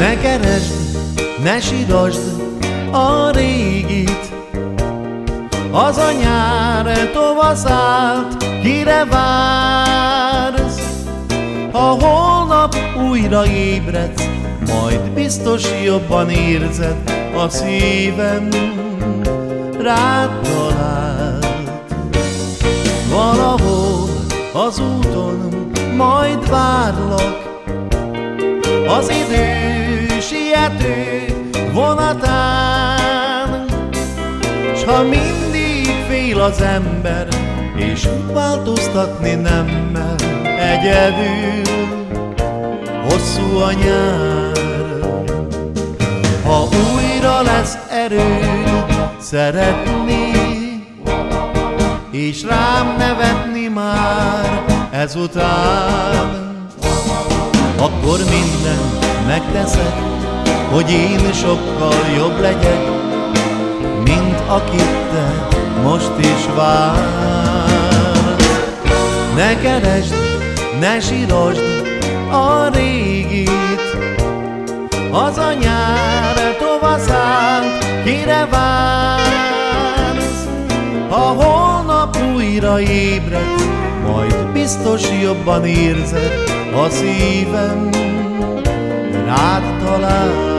keresd, ne sírasd a régit, az a nyár tovaszált, kire vársz? Ha holnap újra ébredsz, majd biztos jobban érzed a szívem rád talált. Valahol az úton majd várlak, az idő siető vonatán, s ha mindig fél az ember, és változtatni nem mer egyedül, hosszú a nyár. Ha újra lesz erő szeretni, és rám nevetni már ezután, akkor mindent megteszek, hogy én sokkal jobb legyek, mint akit te most is vársz. Ne keresd, ne sírosd a régit, az a nyár tovaszánt, kire vársz. Ha holnap újra ébredsz, majd biztos jobban érzed a szívem rád talál.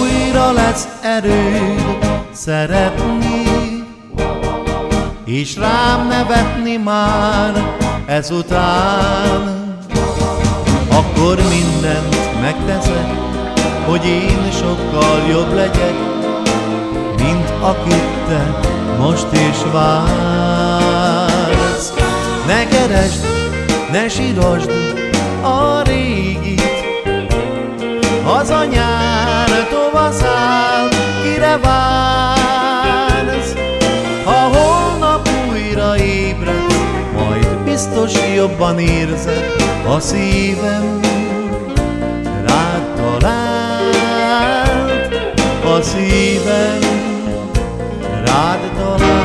Újra lesz erőd szeretni, és rám nevetni már ezután, akkor mindent megteszek, hogy én sokkal jobb legyek, mint akit te most is vársz. Ne keresd, ne sírosd a régit, az a nyár tovaszáll, kire vársz? biztos jobban érzed a szívem. Rád talált a szívem. Rád talált